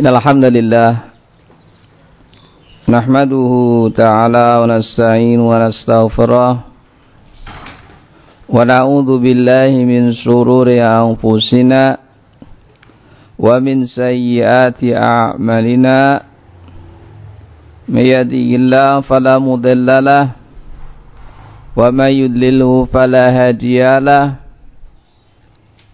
إن الحمد لله نحمده تعالى ونستعين ونستغفره ونعوذ بالله من شرور أنفسنا ومن سيئات أعمالنا من يهده الله فلا مضل له ومن يضلله فلا هادي له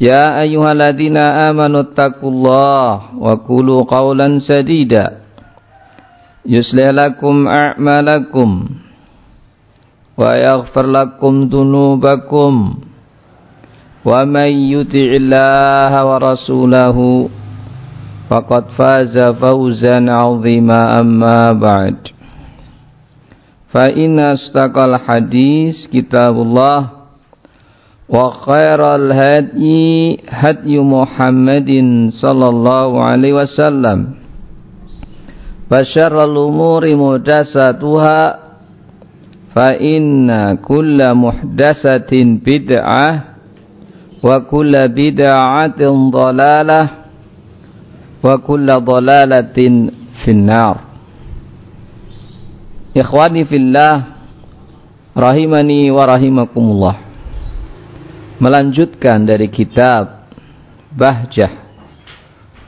يا أيها الذين آمنوا اتقوا الله وقولوا قولا سديدا يصلح لكم أعمالكم ويغفر لكم ذنوبكم ومن يطع الله ورسوله فقد فاز فوزا عظيما أما بعد فإن استقى الحديث كتاب الله وخير الهدي هدي محمد صلى الله عليه وسلم. وشر الأمور محدثاتها فإن كل محدثة بدعة وكل بدعة ضلالة وكل ضلالة في النار. إخواني في الله رحمني ورحمكم الله melanjutkan dari kitab Bahjah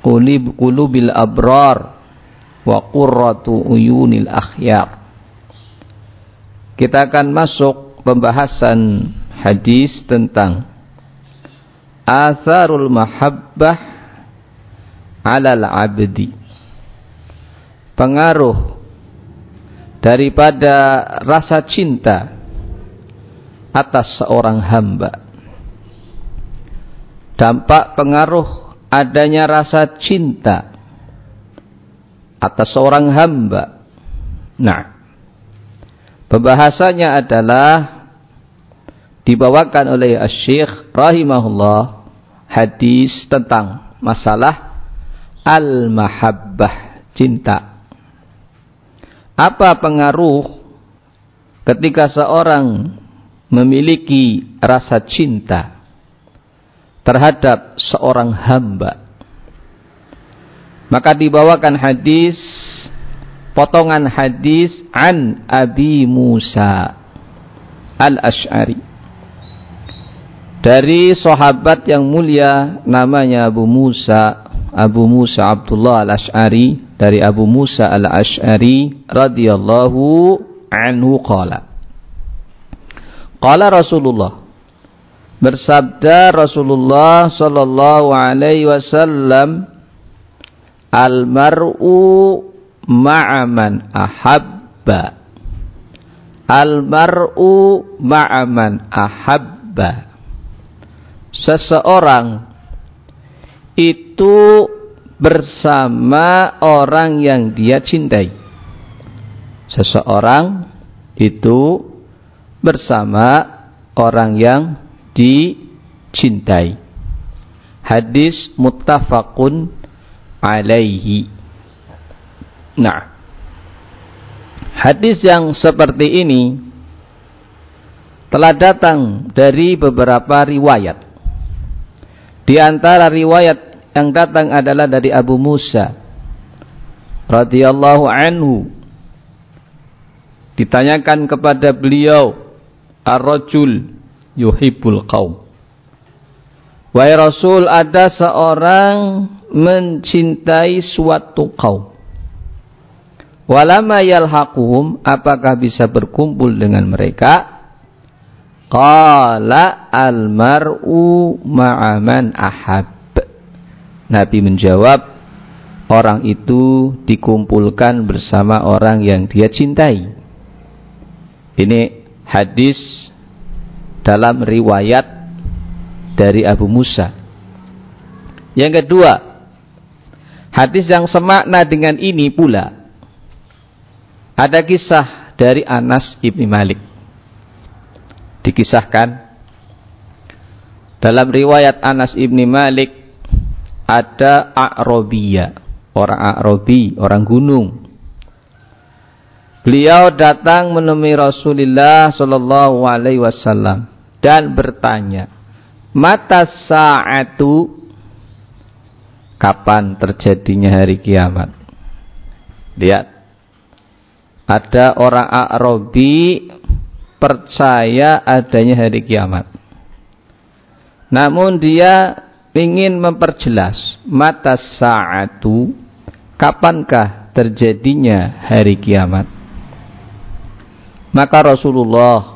Qulib Qulubil Abrar wa Qurratu Uyunil Akhyar. Kita akan masuk pembahasan hadis tentang Atharul Mahabbah alal abdi. Pengaruh daripada rasa cinta atas seorang hamba dampak pengaruh adanya rasa cinta atas seorang hamba. Nah, pembahasannya adalah dibawakan oleh Syekh rahimahullah hadis tentang masalah al-mahabbah, cinta. Apa pengaruh ketika seorang memiliki rasa cinta terhadap seorang hamba. Maka dibawakan hadis potongan hadis an Abi Musa Al-Asy'ari dari sahabat yang mulia namanya Abu Musa Abu Musa Abdullah Al-Asy'ari dari Abu Musa Al-Asy'ari radhiyallahu anhu qala Qala Rasulullah bersabda Rasulullah sallallahu alaihi wasallam al mar'u ma'aman ahabba. Al mar'u ma'aman ahabba. Seseorang itu bersama orang yang dia cintai. Seseorang itu bersama orang yang dicintai. Hadis muttafaqun alaihi. Nah, hadis yang seperti ini telah datang dari beberapa riwayat. Di antara riwayat yang datang adalah dari Abu Musa radhiyallahu anhu. Ditanyakan kepada beliau, "Ar-rajul yuhibbul qaum. Wahai Rasul, ada seorang mencintai suatu kaum. Walama yalhaquhum apakah bisa berkumpul dengan mereka? Qala almar'u ma'aman ahab. Nabi menjawab, orang itu dikumpulkan bersama orang yang dia cintai. Ini hadis dalam riwayat dari Abu Musa. Yang kedua, hadis yang semakna dengan ini pula ada kisah dari Anas ibni Malik. Dikisahkan dalam riwayat Anas ibni Malik ada A'robiyah, orang A'robi, orang gunung. Beliau datang menemui Rasulullah Shallallahu Alaihi Wasallam dan bertanya, mata saatu kapan terjadinya hari kiamat? Lihat, ada orang Arabi percaya adanya hari kiamat. Namun dia ingin memperjelas mata saatu kapankah terjadinya hari kiamat. Maka Rasulullah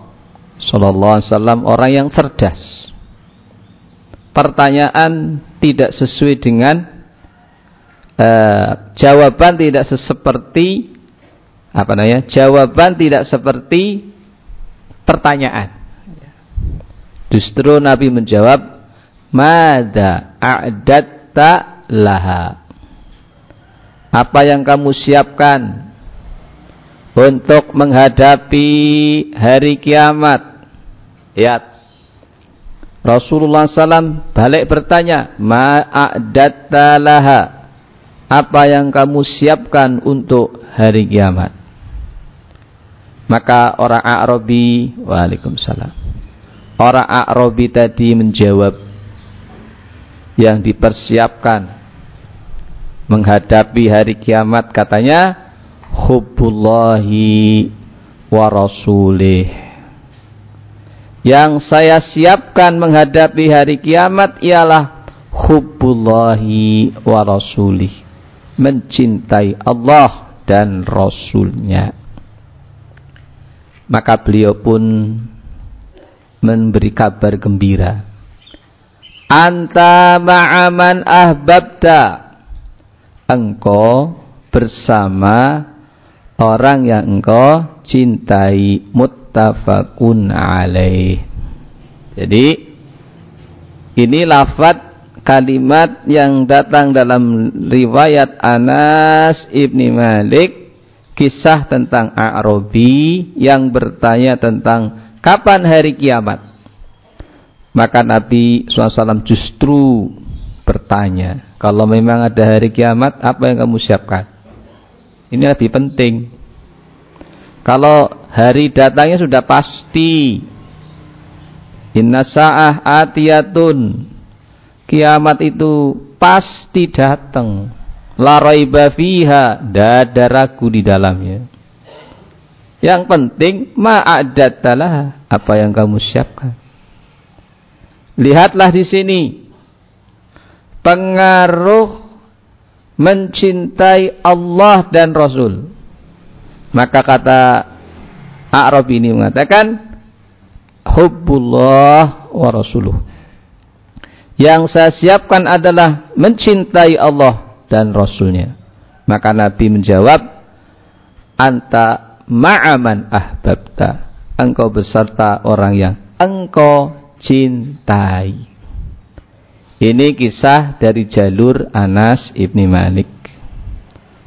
Sallallahu Alaihi Wasallam orang yang cerdas. Pertanyaan tidak sesuai dengan uh, jawaban tidak seperti apa namanya jawaban tidak seperti pertanyaan justru Nabi menjawab mada a'datta laha apa yang kamu siapkan untuk menghadapi hari kiamat. Ya. Rasulullah SAW balik bertanya ma'adatta laha? Apa yang kamu siapkan untuk hari kiamat? Maka orang A'rabi, Waalaikumsalam. Orang A'rabi tadi menjawab yang dipersiapkan menghadapi hari kiamat katanya hubbullahi wa rasulih. Yang saya siapkan menghadapi hari kiamat ialah hubbullahi wa rasulih. Mencintai Allah dan Rasulnya. Maka beliau pun memberi kabar gembira. Anta ma'aman ahbabta. Engkau bersama orang yang engkau cintai muttafaqun alaih. Jadi ini lafaz kalimat yang datang dalam riwayat Anas ibni Malik kisah tentang A'robi yang bertanya tentang kapan hari kiamat. Maka Nabi SAW justru bertanya, kalau memang ada hari kiamat, apa yang kamu siapkan? Ini lebih penting. Kalau hari datangnya sudah pasti, Inna sa'ah atiyatun. Kiamat itu pasti datang. La raiba fiha. Ada ragu di dalamnya. Yang penting ma'adattalah apa yang kamu siapkan. Lihatlah di sini. Pengaruh mencintai Allah dan Rasul maka kata A'rab ini mengatakan hubbullah wa rasuluh yang saya siapkan adalah mencintai Allah dan Rasulnya. Maka Nabi menjawab, Anta ma'aman ahbabta. Engkau beserta orang yang engkau cintai. Ini kisah dari jalur Anas ibni Malik.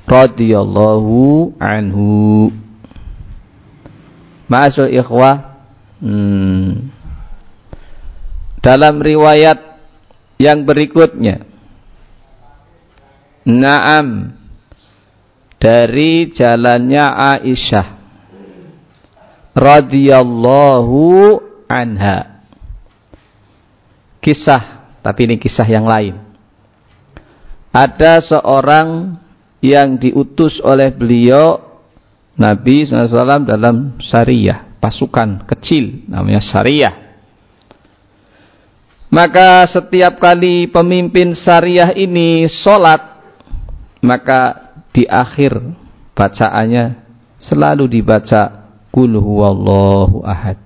Radhiyallahu anhu. Ma'asul ikhwah. Hmm, dalam riwayat yang berikutnya. Naam. Dari jalannya Aisyah. Radhiyallahu anha. Kisah, tapi ini kisah yang lain. Ada seorang yang diutus oleh beliau Nabi SAW dalam syariah, pasukan kecil namanya syariah. Maka setiap kali pemimpin syariah ini sholat maka di akhir bacaannya selalu dibaca kul huwallahu ahad.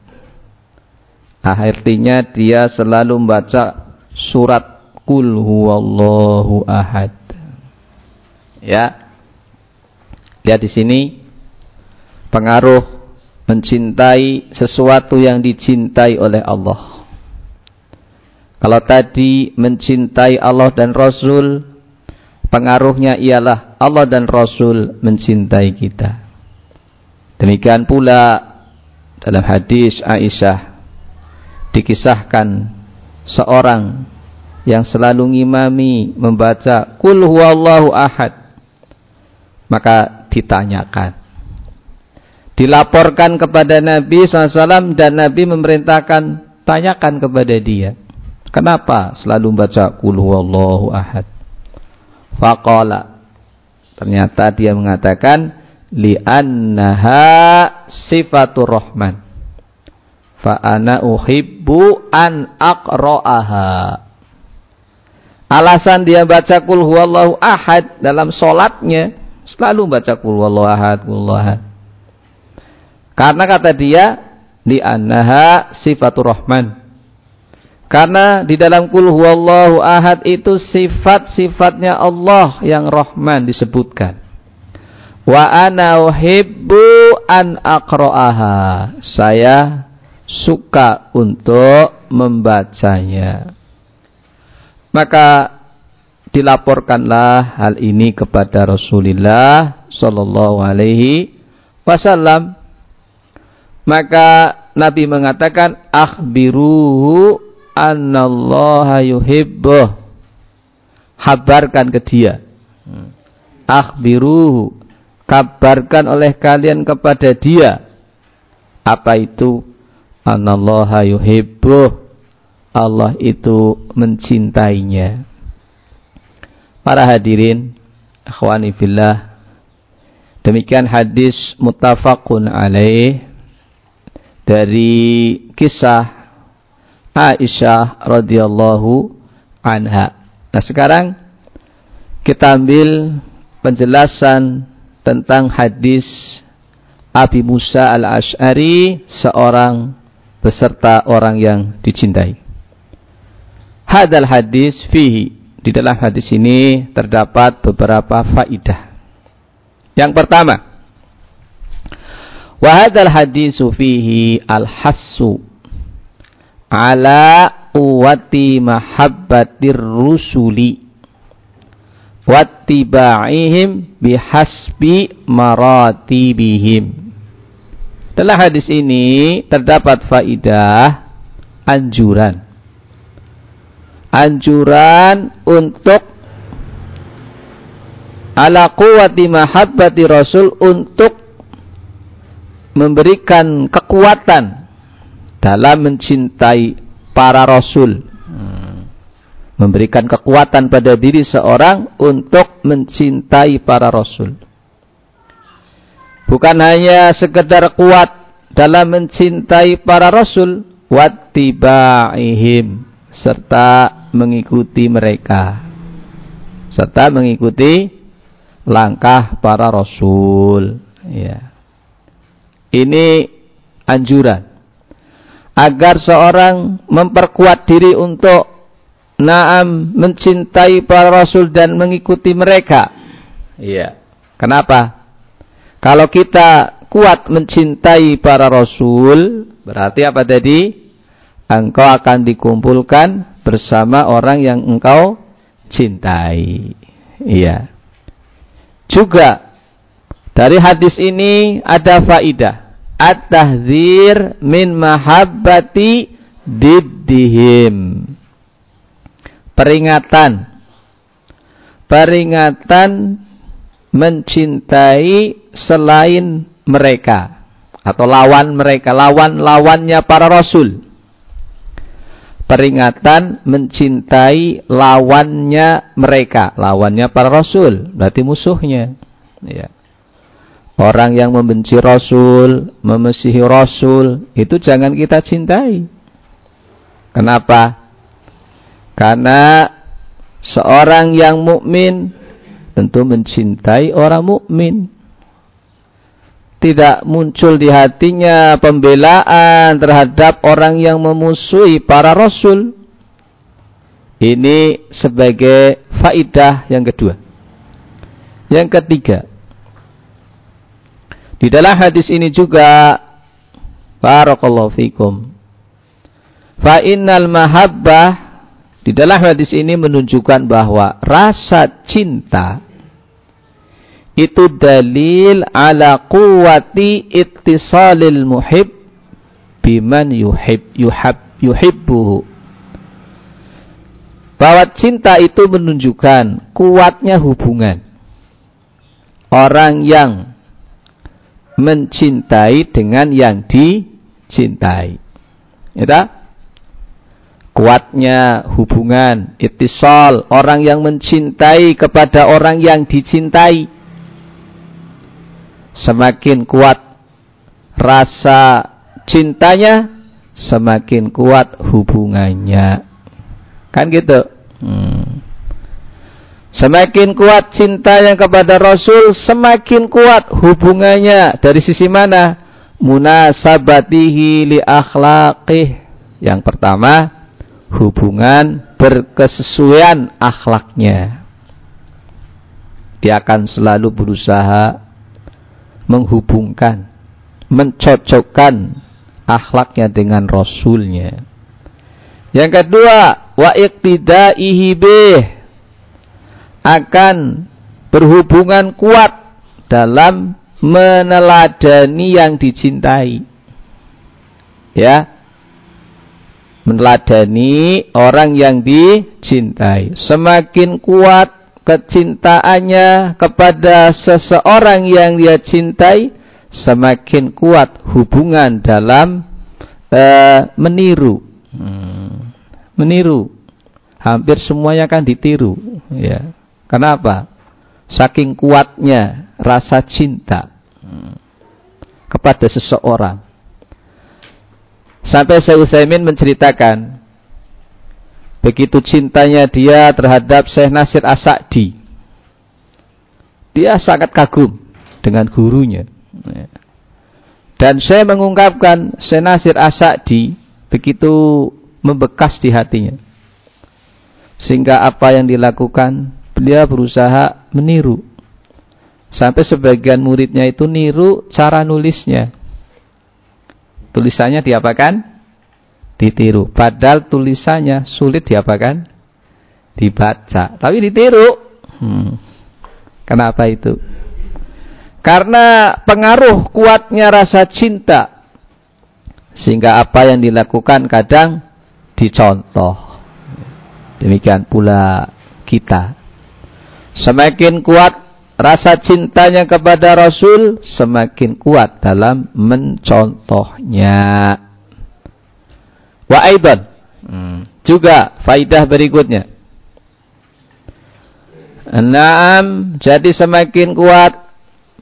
Artinya dia selalu membaca surat kul huwallahu ahad. Ya. Lihat di sini pengaruh mencintai sesuatu yang dicintai oleh Allah. Kalau tadi mencintai Allah dan Rasul, pengaruhnya ialah Allah dan Rasul mencintai kita. Demikian pula dalam hadis Aisyah dikisahkan seorang yang selalu ngimami membaca kul huwallahu ahad. Maka ditanyakan dilaporkan kepada Nabi SAW dan Nabi memerintahkan tanyakan kepada dia kenapa selalu membaca kul huwallahu ahad? Faqala ternyata dia mengatakan li'annaha sifatur rahman fa ana uhibbu an aqra'aha. Alasan dia baca kul huwallahu ahad dalam solatnya selalu baca kul huwallahu ahad kul ahad. Karena kata dia di annaha sifatur rahman. Karena di dalam kul huwallahu ahad itu sifat-sifatnya Allah yang rahman disebutkan. Wa ana uhibbu an aqra'aha. Saya suka untuk membacanya. Maka dilaporkanlah hal ini kepada Rasulullah sallallahu alaihi wasallam. Maka Nabi mengatakan akhbiruhu annallaha yuhibbuh. Habarkan ke dia. Akhbiruhu kabarkan oleh kalian kepada dia apa itu Anallaha yuhibbuh. Allah itu mencintainya. Para hadirin, akhwani fillah. Demikian hadis muttafaqun alaih dari kisah Aisyah radhiyallahu anha. Nah, sekarang kita ambil penjelasan tentang hadis Abi Musa al-Ash'ari seorang beserta orang yang dicintai. Hadal hadis fihi. Di dalam hadis ini terdapat beberapa faidah. Yang pertama, wahadal hadis fihi al-hassu ala uwati mahabbatir rusuli wattiba'ihim bihasbi maratibihim dalam hadis ini terdapat faidah anjuran. Anjuran untuk ala quwati mahabbati Rasul untuk memberikan kekuatan dalam mencintai para rasul. Memberikan kekuatan pada diri seorang untuk mencintai para rasul. Bukan hanya sekedar kuat dalam mencintai para rasul, wattiba'ihim serta mengikuti mereka. Serta mengikuti langkah para rasul, ya. Ini anjuran agar seorang memperkuat diri untuk naam mencintai para rasul dan mengikuti mereka. Iya. Kenapa? Kalau kita kuat mencintai para rasul, berarti apa tadi? Engkau akan dikumpulkan bersama orang yang engkau cintai. Iya. Juga dari hadis ini ada faidah. At-tahdzir min mahabbati diddihim. Peringatan. Peringatan mencintai selain mereka atau lawan mereka, lawan-lawannya para rasul. Peringatan mencintai lawannya mereka, lawannya para rasul, berarti musuhnya. Ya. Orang yang membenci rasul, memesihi rasul, itu jangan kita cintai. Kenapa? Karena seorang yang mukmin tentu mencintai orang mukmin tidak muncul di hatinya pembelaan terhadap orang yang memusuhi para rasul. Ini sebagai faidah yang kedua. Yang ketiga, di dalam hadis ini juga barakallahu fikum. Fa innal mahabbah di dalam hadis ini menunjukkan bahwa rasa cinta itu dalil ala quwati ittisalil muhib biman yuhib yuhab yuhibbuhu. Bahwa cinta itu menunjukkan kuatnya hubungan. Orang yang mencintai dengan yang dicintai. Ya kuatnya hubungan ittisal orang yang mencintai kepada orang yang dicintai semakin kuat rasa cintanya, semakin kuat hubungannya. Kan gitu. Hmm. Semakin kuat cintanya kepada Rasul, semakin kuat hubungannya. Dari sisi mana? Munasabatihi li akhlaqih. Yang pertama, hubungan berkesesuaian akhlaknya. Dia akan selalu berusaha menghubungkan, mencocokkan akhlaknya dengan rasulnya. Yang kedua, wa iqtidaihi bih akan berhubungan kuat dalam meneladani yang dicintai. Ya. Meneladani orang yang dicintai. Semakin kuat kecintaannya kepada seseorang yang dia cintai semakin kuat hubungan dalam uh, meniru. Hmm. meniru. Hampir semuanya kan ditiru ya. Kenapa saking kuatnya rasa cinta hmm, kepada seseorang sampai Syekh Utsaimin menceritakan begitu cintanya dia terhadap Syekh Nasir Asadi. Dia sangat kagum dengan gurunya. Dan saya mengungkapkan Syekh Nasir Asadi begitu membekas di hatinya. Sehingga apa yang dilakukan, beliau berusaha meniru. Sampai sebagian muridnya itu niru cara nulisnya. Tulisannya diapakan? ditiru. Padahal tulisannya sulit diapakan? Dibaca. Tapi ditiru. Hmm. Kenapa itu? Karena pengaruh kuatnya rasa cinta. Sehingga apa yang dilakukan kadang dicontoh. Demikian pula kita. Semakin kuat rasa cintanya kepada Rasul, semakin kuat dalam mencontohnya. Wa aidan. Hmm. Juga faidah berikutnya. Naam, jadi semakin kuat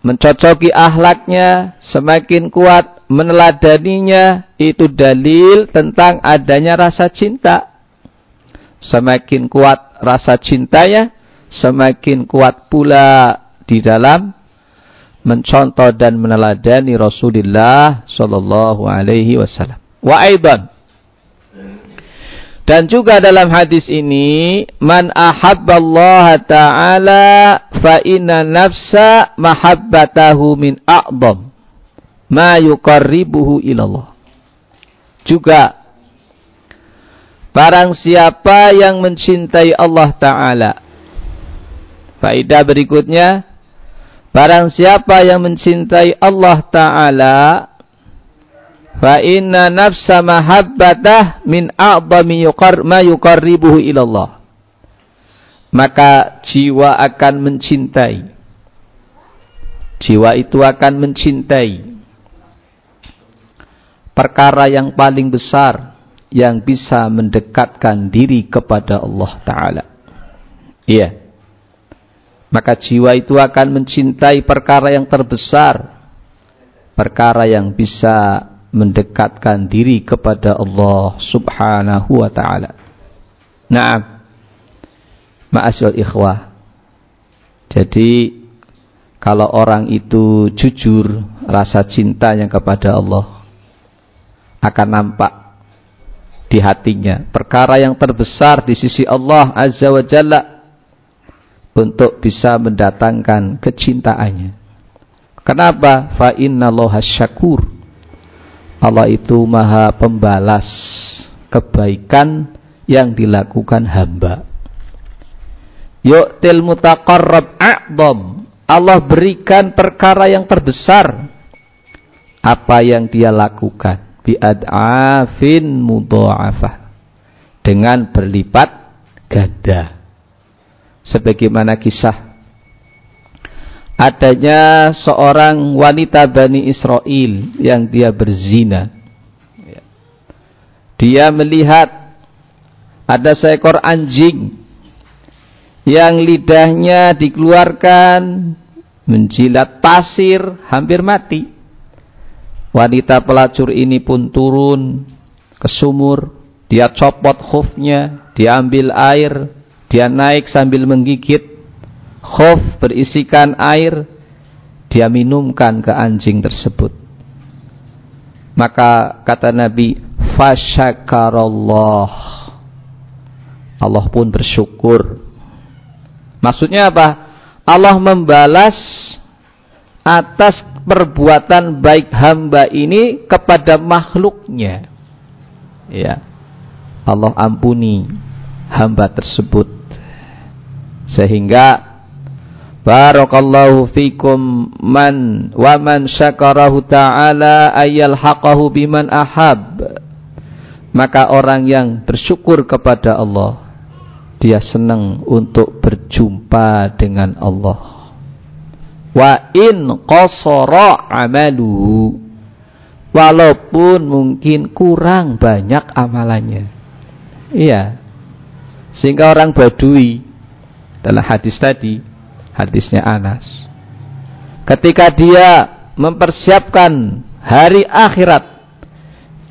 mencocoki ahlaknya, semakin kuat meneladaninya, itu dalil tentang adanya rasa cinta. Semakin kuat rasa cintanya, semakin kuat pula di dalam mencontoh dan meneladani Rasulullah sallallahu alaihi wasallam. Wa aidan dan juga dalam hadis ini, man ahabballah ta'ala fa inna nafsa mahabbatahu min a'dham ma yuqarribuhu ilallah. Juga barang siapa yang mencintai Allah taala. Faedah berikutnya, barang siapa yang mencintai Allah taala fa inna nafsa mahabbatah min a'zami yuqar ma yuqarribuhu ilallah. Maka jiwa akan mencintai. Jiwa itu akan mencintai. Perkara yang paling besar yang bisa mendekatkan diri kepada Allah taala. Iya maka jiwa itu akan mencintai perkara yang terbesar perkara yang bisa mendekatkan diri kepada Allah Subhanahu wa taala. Naam. Ma'asyul ikhwah. Jadi kalau orang itu jujur rasa cintanya kepada Allah akan nampak di hatinya perkara yang terbesar di sisi Allah Azza wa Jalla untuk bisa mendatangkan kecintaannya. Kenapa? Fa innallaha syakur. Allah itu maha pembalas kebaikan yang dilakukan hamba. Yu'til mutaqarrab a'dham. Allah berikan perkara yang terbesar apa yang dia lakukan biad'afin mudha'afah dengan berlipat ganda sebagaimana kisah adanya seorang wanita Bani Israel yang dia berzina. Dia melihat ada seekor anjing yang lidahnya dikeluarkan menjilat pasir hampir mati. Wanita pelacur ini pun turun ke sumur, dia copot khufnya, diambil air, dia naik sambil menggigit khuf berisikan air, dia minumkan ke anjing tersebut. Maka kata Nabi, fasyakarallah. Allah pun bersyukur. Maksudnya apa? Allah membalas atas perbuatan baik hamba ini kepada makhluknya. Ya. Allah ampuni hamba tersebut. Sehingga Barakallahu fikum man wa man syakarahu ta'ala ayyalhaqahu biman ahab. Maka orang yang bersyukur kepada Allah dia senang untuk berjumpa dengan Allah. Wa in qasara amaluhu walaupun mungkin kurang banyak amalannya. Iya. Sehingga orang badui dalam hadis tadi hadisnya Anas. Ketika dia mempersiapkan hari akhirat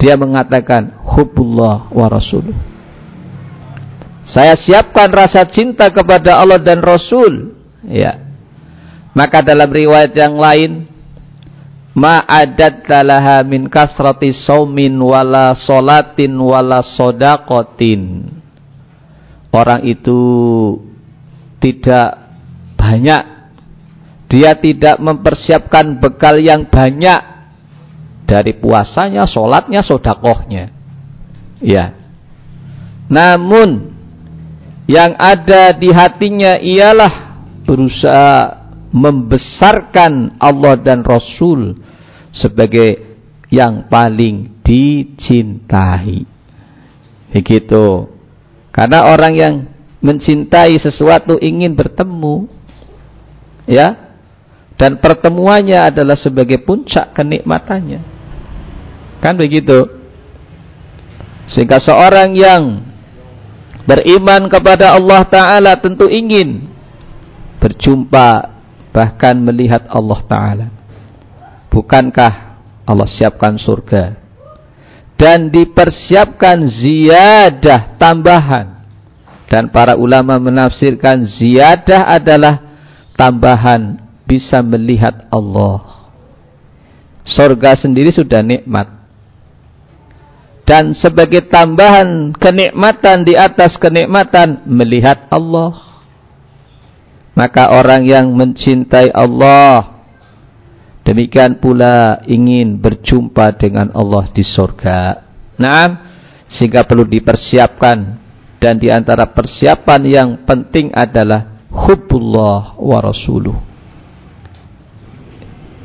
dia mengatakan hubullah wa rasuluh saya siapkan rasa cinta kepada Allah dan Rasul. Ya. Maka dalam riwayat yang lain ma'adat talaha min kasrati saumin wala solatin wala sodakotin. Orang itu tidak banyak dia tidak mempersiapkan bekal yang banyak dari puasanya, solatnya, sodakohnya ya namun yang ada di hatinya ialah berusaha membesarkan Allah dan Rasul sebagai yang paling dicintai. Begitu. Karena orang yang mencintai sesuatu ingin bertemu. Ya. Dan pertemuannya adalah sebagai puncak kenikmatannya. Kan begitu. Sehingga seorang yang beriman kepada Allah Ta'ala tentu ingin berjumpa bahkan melihat Allah Ta'ala. Bukankah Allah siapkan surga? Dan dipersiapkan ziyadah tambahan. Dan para ulama menafsirkan ziyadah adalah tambahan bisa melihat Allah. Surga sendiri sudah nikmat. Dan sebagai tambahan kenikmatan di atas kenikmatan melihat Allah maka orang yang mencintai Allah demikian pula ingin berjumpa dengan Allah di surga. Nah, sehingga perlu dipersiapkan dan di antara persiapan yang penting adalah hubbullah wa rasuluh.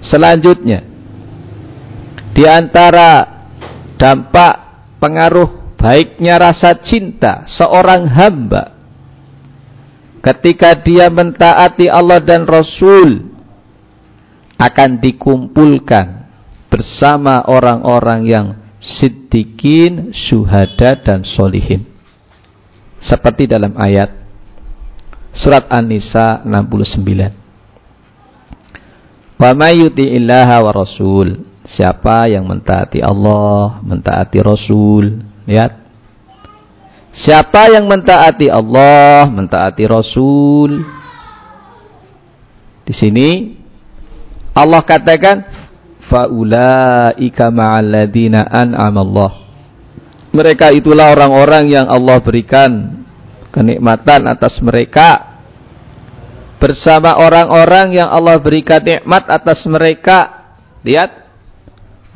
Selanjutnya di antara dampak pengaruh baiknya rasa cinta seorang hamba ketika dia mentaati Allah dan Rasul akan dikumpulkan bersama orang-orang yang siddiqin, syuhada dan solihin. Seperti dalam ayat surat An-Nisa 69. Wa may wa rasul. Siapa yang mentaati Allah, mentaati Rasul, lihat Siapa yang mentaati Allah, mentaati Rasul. Di sini Allah katakan faulaika ma'alladina an'amallah. Mereka itulah orang-orang yang Allah berikan kenikmatan atas mereka bersama orang-orang yang Allah berikan nikmat atas mereka. Lihat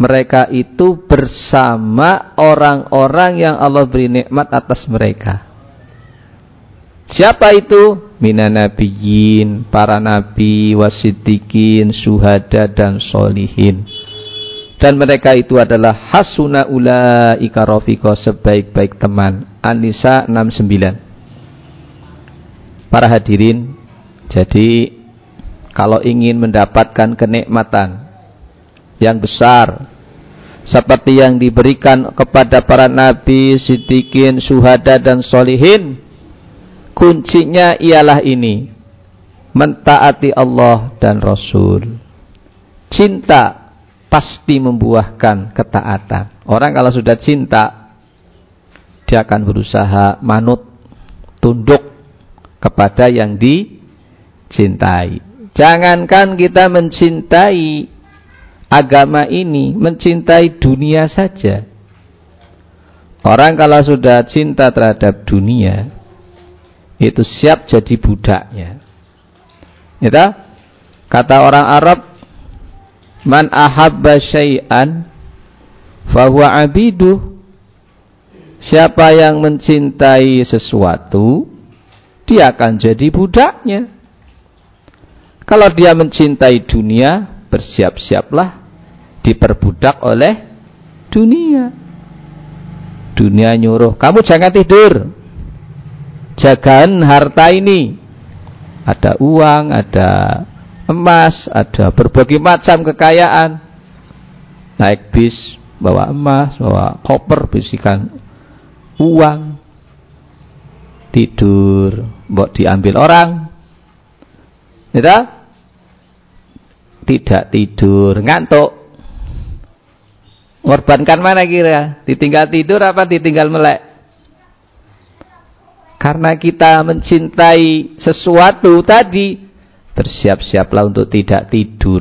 mereka itu bersama orang-orang yang Allah beri nikmat atas mereka. Siapa itu? Mina nabiyin, para nabi, wasidikin, suhada dan solihin. Dan mereka itu adalah hasuna ulaika rafiqa sebaik-baik teman. An-Nisa 69. Para hadirin, jadi kalau ingin mendapatkan kenikmatan yang besar seperti yang diberikan kepada para nabi, siddiqin, suhada dan solihin kuncinya ialah ini mentaati Allah dan Rasul cinta pasti membuahkan ketaatan. Orang kalau sudah cinta dia akan berusaha manut tunduk kepada yang dicintai. Jangankan kita mencintai agama ini mencintai dunia saja. Orang kalau sudah cinta terhadap dunia itu siap jadi budaknya. Ya Kata orang Arab, man ahabba syai'an fahuwa abidu. Siapa yang mencintai sesuatu, dia akan jadi budaknya. Kalau dia mencintai dunia, bersiap-siaplah diperbudak oleh dunia. Dunia nyuruh, kamu jangan tidur jagaan harta ini. Ada uang, ada emas, ada berbagai macam kekayaan. Naik bis, bawa emas, bawa koper, bisikan uang. Tidur, buat diambil orang. Tidak? Tidak tidur, ngantuk. Ngorbankan mana kira? Ditinggal tidur apa ditinggal melek? Karena kita mencintai sesuatu tadi, bersiap-siaplah untuk tidak tidur.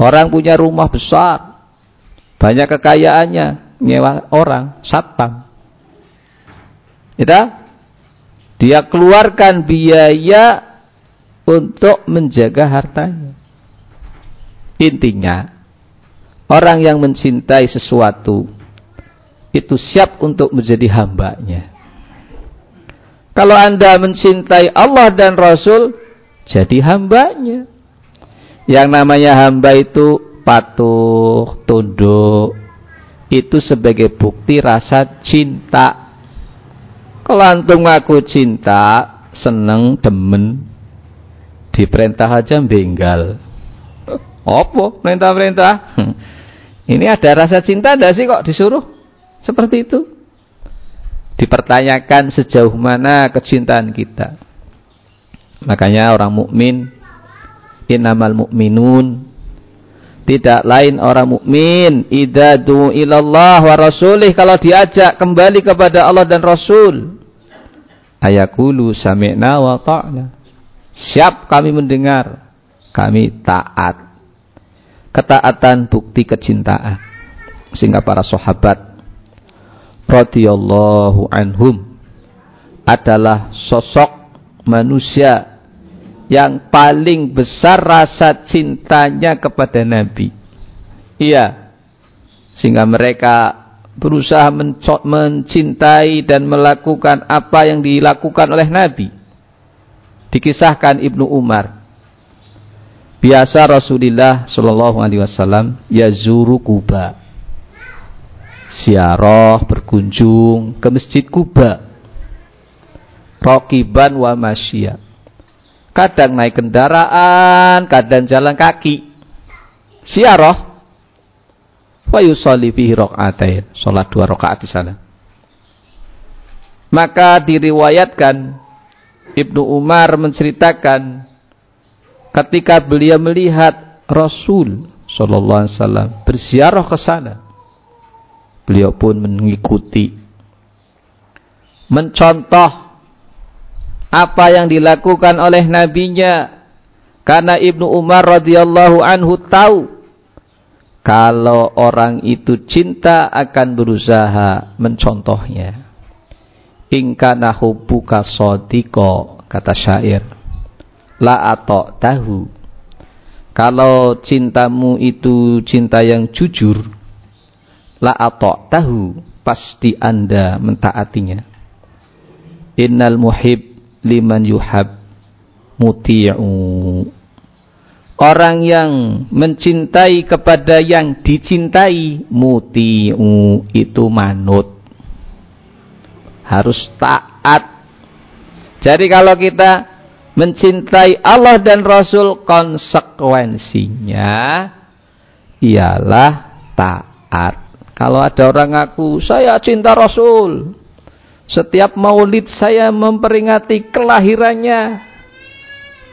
Orang punya rumah besar, banyak kekayaannya, nyewa orang, satpam. Ya, dia keluarkan biaya untuk menjaga hartanya. Intinya, orang yang mencintai sesuatu itu siap untuk menjadi hambanya. Kalau anda mencintai Allah dan Rasul, jadi hambanya. Yang namanya hamba itu patuh, tunduk. Itu sebagai bukti rasa cinta. Kalau antum ngaku cinta, seneng, demen, diperintah aja benggal. Apa perintah-perintah? Ini ada rasa cinta enggak sih kok disuruh? Seperti itu dipertanyakan sejauh mana kecintaan kita. Makanya orang mukmin innamal mu'minun. Tidak lain orang mukmin idza ilallah wa rasulih kalau diajak kembali kepada Allah dan Rasul. Ayakulu sami'na wa ta'na. Siap kami mendengar kami taat. Ketaatan bukti kecintaan. Sehingga para sahabat radhiyallahu anhum adalah sosok manusia yang paling besar rasa cintanya kepada Nabi. Iya. Sehingga mereka berusaha mencintai dan melakukan apa yang dilakukan oleh Nabi. Dikisahkan Ibnu Umar. Biasa Rasulullah Shallallahu Alaihi Wasallam yazuru Kuba ziarah berkunjung ke Masjid Kuba rokiban wa masya. Kadang naik kendaraan kadang jalan kaki. Ziarah wa yusalli fihi rakaatain salat dua rakaat di sana. Maka diriwayatkan Ibnu Umar menceritakan ketika beliau melihat Rasul sallallahu alaihi wasallam berziarah ke sana Beliau pun mengikuti. Mencontoh apa yang dilakukan oleh nabinya Karena Ibnu Umar radhiyallahu anhu tahu kalau orang itu cinta akan berusaha mencontohnya. Ingka nahubuka sodiko kata syair. La atok tahu. Kalau cintamu itu cinta yang jujur, la atok tahu pasti anda mentaatinya. Innal muhib liman yuhab muti'u Orang yang mencintai kepada yang dicintai muti'u itu manut. Harus taat. Jadi kalau kita mencintai Allah dan Rasul konsekuensinya ialah taat. Kalau ada orang ngaku saya cinta Rasul. Setiap maulid saya memperingati kelahirannya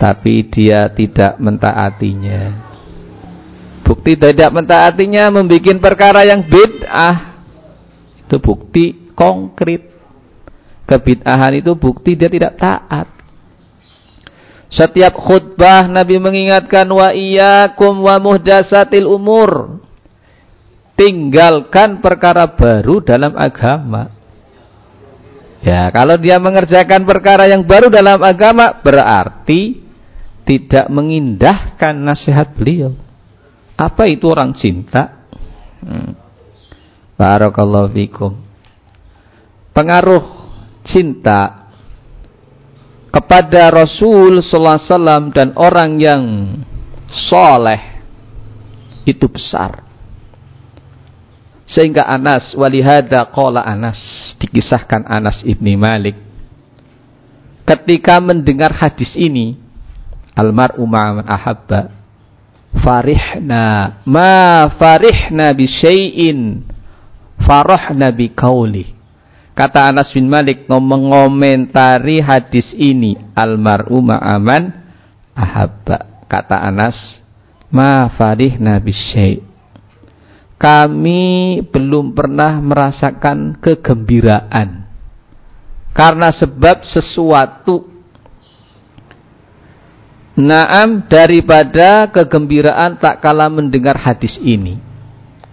tapi dia tidak mentaatinya. Bukti tidak mentaatinya membuat perkara yang bid'ah. Itu bukti konkret. Kebid'ahan itu bukti dia tidak taat. Setiap khutbah Nabi mengingatkan wa iyyakum wa muhdasatil umur. Tinggalkan perkara baru dalam agama. Ya, kalau dia mengerjakan perkara yang baru dalam agama berarti tidak mengindahkan nasihat beliau. Apa itu orang cinta? Hmm. Barakallahu fikum. Pengaruh cinta kepada Rasul sallallahu alaihi wasallam dan orang yang soleh itu besar. Sehingga Anas walihada qala Anas dikisahkan Anas ibni Malik. Ketika mendengar hadis ini almar'u ma'aman ahabba farihna ma farihna bi syai'in farahna bi kauli kata Anas bin Malik mengomentari hadis ini almar'u ma'aman ahabba. Kata Anas ma farihna bi syai' kami belum pernah merasakan kegembiraan karena sebab sesuatu Naam daripada kegembiraan tak kala mendengar hadis ini.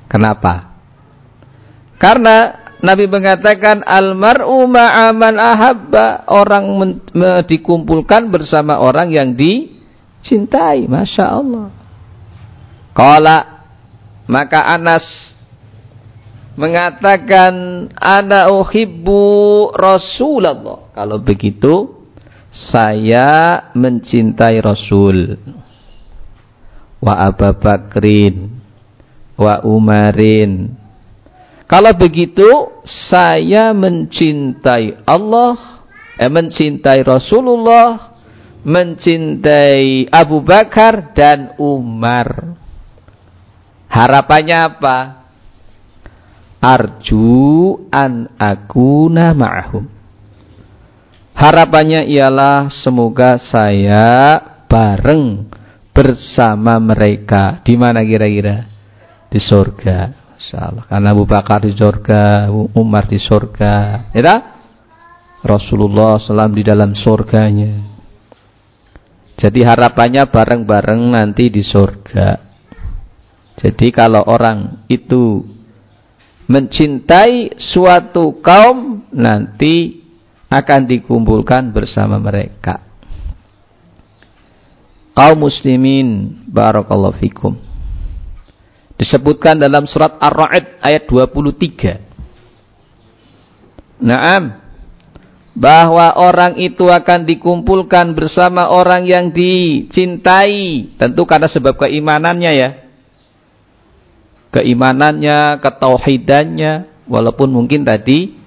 Kenapa? Karena Nabi mengatakan almar'u ma'aman ahabba orang dikumpulkan bersama orang yang dicintai. Masya Allah. Kala maka Anas mengatakan ana uhibbu Rasulullah. Kalau begitu saya mencintai Rasul. Wa Abu Bakrin wa Umarin. Kalau begitu saya mencintai Allah eh, mencintai Rasulullah mencintai Abu Bakar dan Umar harapannya apa arju an akuna ma'ahum Harapannya ialah semoga saya bareng bersama mereka. Di mana kira-kira? Di surga. Insyaallah. Karena Abu Bakar di surga, Umar di surga. Ya Rasulullah SAW di dalam surganya. Jadi harapannya bareng-bareng nanti di surga. Jadi kalau orang itu mencintai suatu kaum nanti akan dikumpulkan bersama mereka. Kaum muslimin barakallahu fikum. Disebutkan dalam surat Ar-Ra'd ayat 23. Naam. Bahwa orang itu akan dikumpulkan bersama orang yang dicintai. Tentu karena sebab keimanannya ya. Keimanannya, ketauhidannya. Walaupun mungkin tadi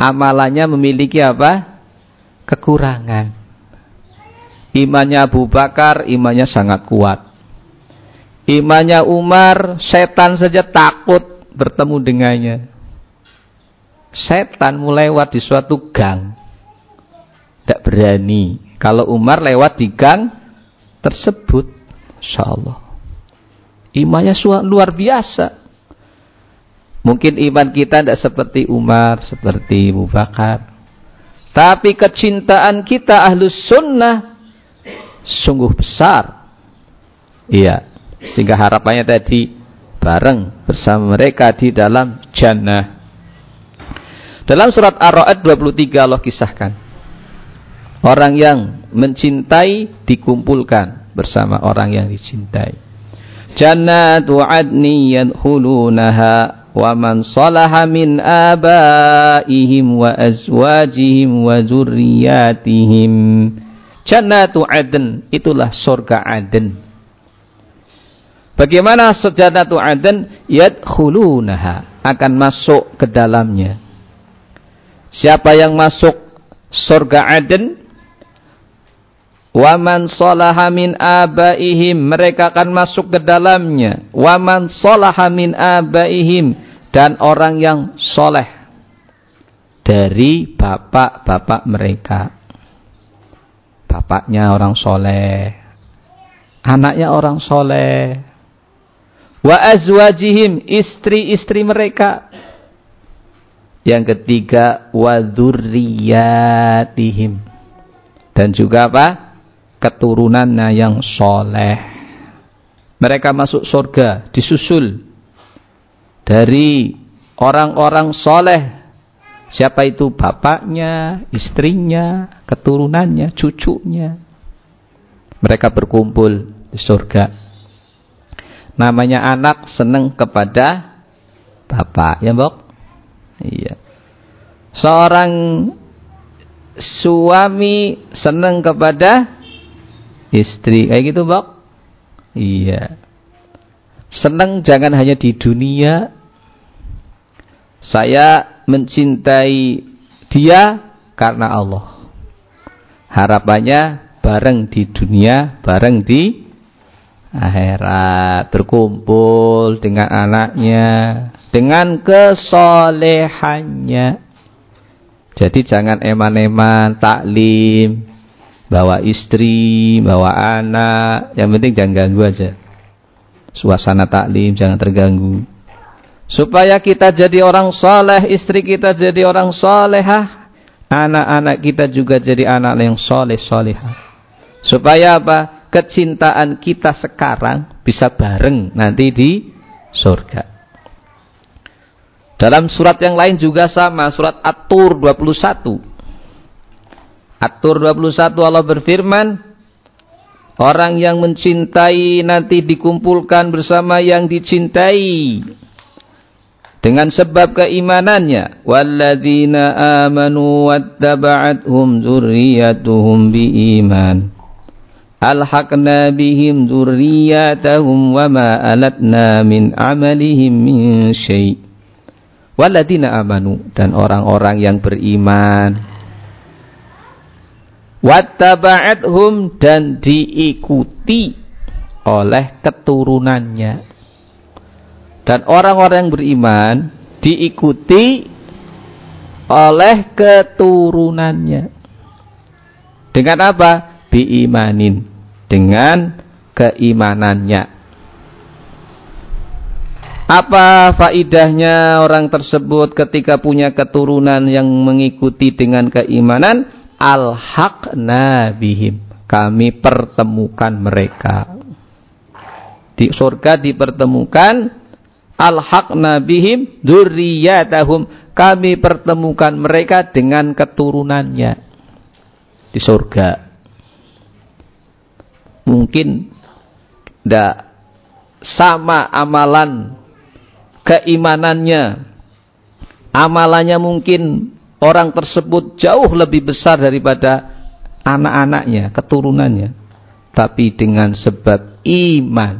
amalannya memiliki apa? Kekurangan. Imannya Abu Bakar, imannya sangat kuat. Imannya Umar, setan saja takut bertemu dengannya. Setan mulai lewat di suatu gang. Tidak berani. Kalau Umar lewat di gang tersebut. Insya. Imannya luar biasa. Mungkin iman kita tidak seperti Umar, seperti Abu Bakar. Tapi kecintaan kita ahlus sunnah sungguh besar. Iya. Sehingga harapannya tadi bareng bersama mereka di dalam jannah. Dalam surat Ar-Ra'd 23 Allah kisahkan orang yang mencintai dikumpulkan bersama orang yang dicintai. Jannatu wa man salaha min abaihim wa azwajihim wa zurriyatihim. Jannatu adn itulah surga Aden Bagaimana sejannatu aden yadkhulunaha akan masuk ke dalamnya. Siapa yang masuk surga Aden Waman salaha min abaihim mereka akan masuk ke dalamnya. Waman salaha min abaihim dan orang yang soleh dari bapak-bapak mereka. Bapaknya orang soleh, anaknya orang soleh, wa azwajihim istri-istri mereka yang ketiga wa dzurriyyatihim dan juga apa keturunannya yang soleh. Mereka masuk surga disusul dari orang-orang soleh. Siapa itu? Bapaknya istrinya keturunannya cucunya. Mereka berkumpul di surga. Namanya anak senang kepada bapak ya mbok? Iya. Seorang suami senang kepada istri. Kayak gitu mbok iya. Senang jangan hanya di dunia. Saya mencintai dia karena Allah. Harapannya bareng di dunia bareng di akhirat. Berkumpul dengan anaknya dengan kesolehannya. Jadi jangan eman-eman taklim bawa istri bawa anak. Yang penting jangan ganggu aja. Suasana taklim jangan terganggu. Supaya kita jadi orang soleh istri kita jadi orang solehah anak-anak kita juga jadi anak yang soleh solehah supaya apa? Kecintaan kita sekarang bisa bareng nanti di surga. Dalam surat yang lain juga sama, surat At-Tur 21. At-Tur 21 Allah berfirman, orang yang mencintai nanti dikumpulkan bersama yang dicintai dengan sebab keimanannya. Walladzina amanu wattaba'athum dzurriyyatuhum biiman. Alhaqna bihim dzurriyyatahum wa ma alatna min amalihim min syai' waladina amanu dan orang-orang yang beriman wattaba'athum dan diikuti oleh keturunannya dan orang-orang yang beriman diikuti oleh keturunannya dengan apa biimanin dengan keimanannya. Apa faidahnya orang tersebut ketika punya keturunan yang mengikuti dengan keimanan? Al-haqna bihim. Kami pertemukan mereka. Di surga dipertemukan al-haqna bihim dzurriyyatahum. Kami pertemukan mereka dengan keturunannya di surga mungkin tidak sama amalan keimanannya amalannya mungkin orang tersebut jauh lebih besar daripada anak-anaknya keturunannya. Tapi dengan sebab iman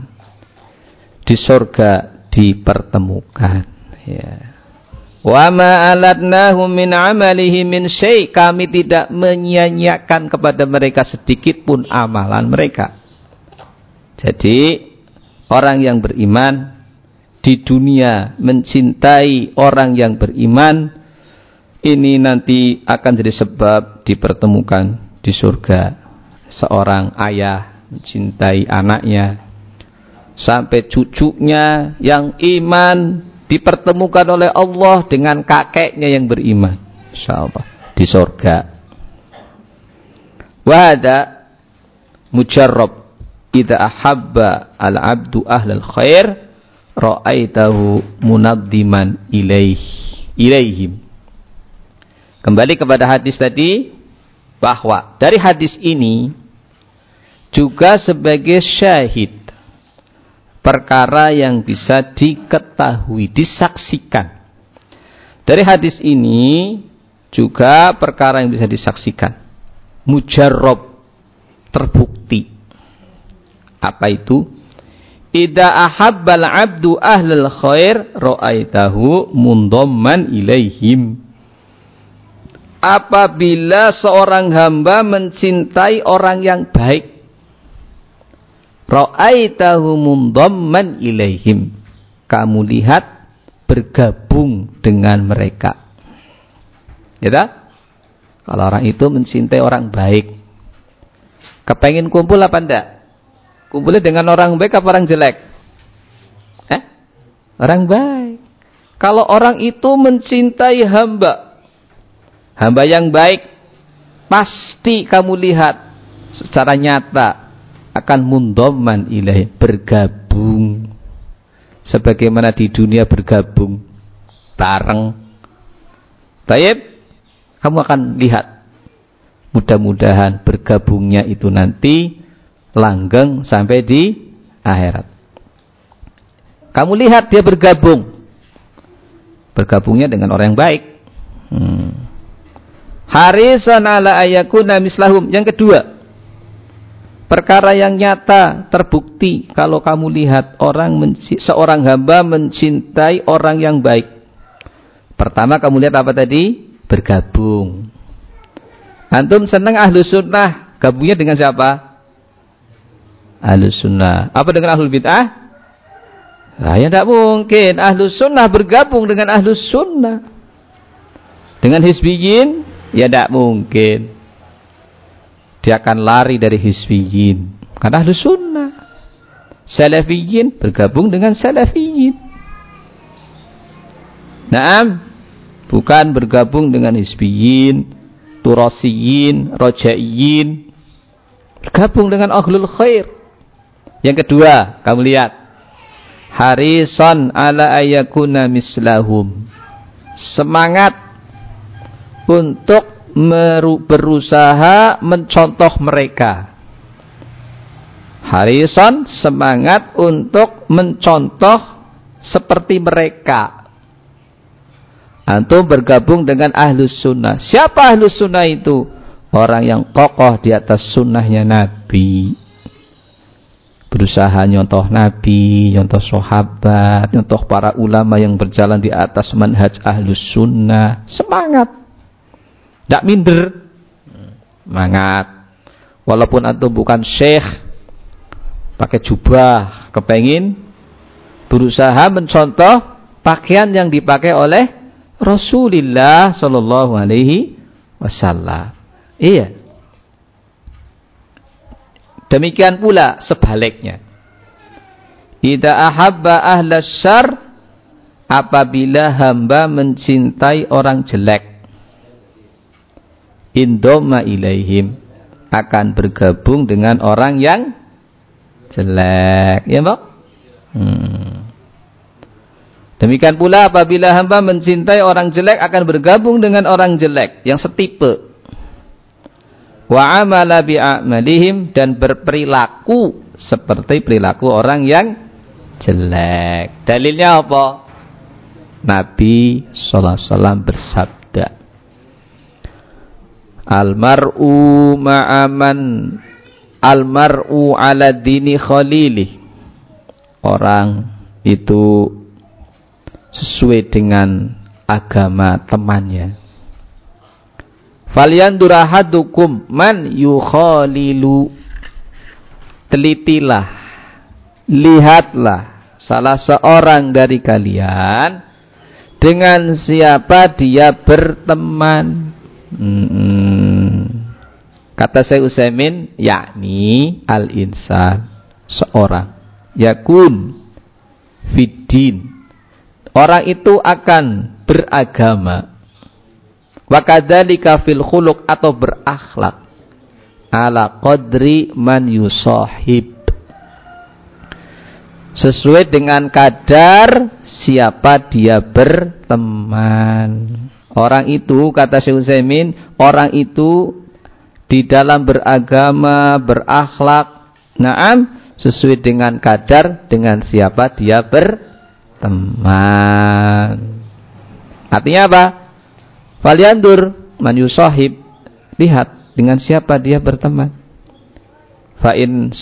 di surga dipertemukan. Ya. Wa ma alatnahum min amalihi min syai' kami tidak menyia-nyiakan kepada mereka sedikit pun amalan mereka. Jadi orang yang beriman di dunia mencintai orang yang beriman ini nanti akan jadi sebab dipertemukan di surga. Seorang ayah mencintai anaknya sampai cucunya yang iman dipertemukan oleh Allah dengan kakeknya yang beriman insyaallah di surga wahada mujarrab idza ahabba al-'abdu ahlal khair ra'aitahu munaddiman ilaih ilaihim. Kembali kepada hadis tadi bahwa dari hadis ini juga sebagai syahid perkara yang bisa diketahui, disaksikan. Dari hadis ini juga perkara yang bisa disaksikan. Mujarrob terbukti. Apa itu? Ida ahabbal abdu ahlal khair ra'aitahu mundamman ilaihim. Apabila seorang hamba mencintai orang yang baik, ra'aitahu ilaihim. Kamu lihat bergabung dengan mereka. Ya tak? Kalau orang itu mencintai orang baik. Kepengen kumpul apa enggak? Kumpulnya dengan orang baik apa orang jelek? Eh? Orang baik. Kalau orang itu mencintai hamba, hamba yang baik, pasti kamu lihat secara nyata akan mundoman ilahi bergabung sebagaimana di dunia bergabung bareng baik kamu akan lihat mudah-mudahan bergabungnya itu nanti langgeng sampai di akhirat. Kamu lihat dia bergabung. Bergabungnya dengan orang yang baik. Hmm. Harisan ala ayakuna mislahum. Yang kedua, perkara yang nyata terbukti kalau kamu lihat orang seorang hamba mencintai orang yang baik. Pertama kamu lihat apa tadi? Bergabung. Antum senang ahlu sunnah, gabungnya dengan siapa? Ahlus sunnah. Apa dengan ahlul bid'ah? Nah, ya tidak mungkin. Ahlus sunnah bergabung dengan ahlus sunnah. Dengan hisbiyin? Ya tidak mungkin. Dia akan lari dari hisbiyin. Karena ahlus sunnah. Salafiyin bergabung dengan salafiyin. Naam. Bukan bergabung dengan hisbiyin, turasiyin, rojaiyin. Bergabung dengan ahlul khair. Yang kedua, kamu lihat. Harison ala ayakuna mislahum. Semangat untuk berusaha mencontoh mereka. Harison semangat untuk mencontoh seperti mereka. Antum bergabung dengan ahlus sunnah. Siapa ahlus sunnah itu? Orang yang kokoh di atas sunnahnya Nabi berusaha nyontoh Nabi, nyontoh sahabat, nyontoh para ulama yang berjalan di atas manhaj ahlus sunnah. Semangat. Tidak minder. Semangat. Walaupun antum bukan syekh, pakai jubah, kepengin berusaha mencontoh pakaian yang dipakai oleh Rasulullah Shallallahu Alaihi Wasallam. Iya. Demikian pula sebaliknya. Ida ahabba ahlas syar apabila hamba mencintai orang jelek. Indoma ilaihim akan bergabung dengan orang yang jelek. Ya, Mbak? Hmm. Demikian pula apabila hamba mencintai orang jelek akan bergabung dengan orang jelek yang setipe wa amala bi'amalihim dan berperilaku seperti perilaku orang yang jelek. Dalilnya apa? Nabi wasallam bersabda Almar'u ma'aman Almar'u ala dini khalili Orang itu sesuai dengan agama temannya Falyandur ahadukum man yukhalilu. Telitilah, lihatlah salah seorang dari kalian dengan siapa dia berteman. Hmm. Kata saya Usaimin, yakni al-insan, seorang. Yakun fiddin. Orang itu akan beragama Wa kadzalika fil khuluq atau berakhlak ala qadri man yusahib sesuai dengan kadar siapa dia berteman. Orang itu kata Syekh Utsaimin, orang itu di dalam beragama, berakhlak, naam sesuai dengan kadar dengan siapa dia berteman. Artinya apa? Faliandur man yusahib. Lihat dengan siapa dia berteman. Fa'in